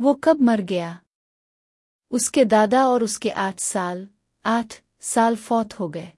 वो कब मर गया? उसके दादा और उसके आठ साल आठ साल फौत हो गए।